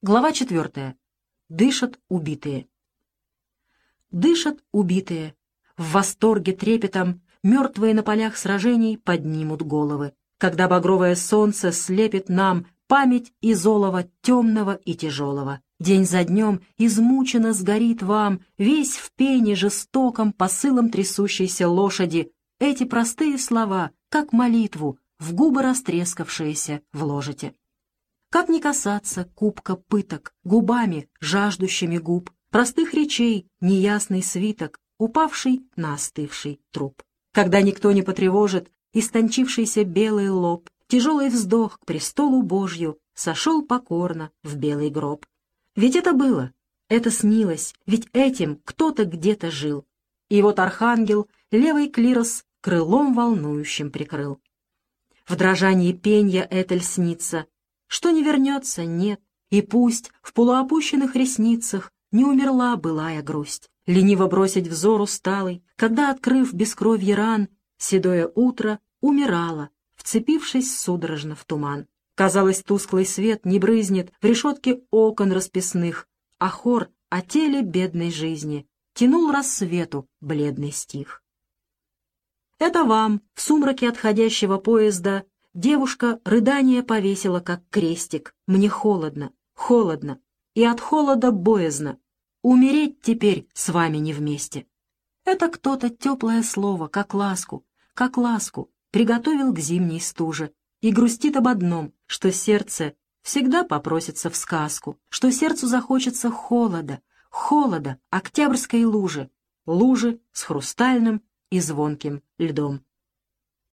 Глава четвертая. Дышат убитые. Дышат убитые. В восторге трепетом мертвые на полях сражений поднимут головы. Когда багровое солнце слепит нам память из олова темного и тяжелого. День за днем измученно сгорит вам весь в пене жестоком посылом трясущейся лошади. Эти простые слова, как молитву, в губы растрескавшиеся вложите. Как не касаться кубка пыток, губами, жаждущими губ, простых речей, неясный свиток, упавший на остывший труп. Когда никто не потревожит истончившийся белый лоб, тяжелый вздох к престолу Божью сошел покорно в белый гроб. Ведь это было, это снилось, ведь этим кто-то где-то жил. И вот архангел левый клирос крылом волнующим прикрыл. В дрожании пенья Этель снится, что не вернется, нет, и пусть в полуопущенных ресницах не умерла былая грусть. Лениво бросить взор усталый, когда, открыв бескровье ран, седое утро умирало, вцепившись судорожно в туман. Казалось, тусклый свет не брызнет в решетке окон расписных, а хор о теле бедной жизни тянул рассвету бледный стих. Это вам, в сумраке отходящего поезда, Девушка рыдание повесила, как крестик. Мне холодно, холодно, и от холода боязно. Умереть теперь с вами не вместе. Это кто-то теплое слово, как ласку, как ласку, приготовил к зимней стуже и грустит об одном, что сердце всегда попросится в сказку, что сердцу захочется холода, холода октябрьской лужи, лужи с хрустальным и звонким льдом.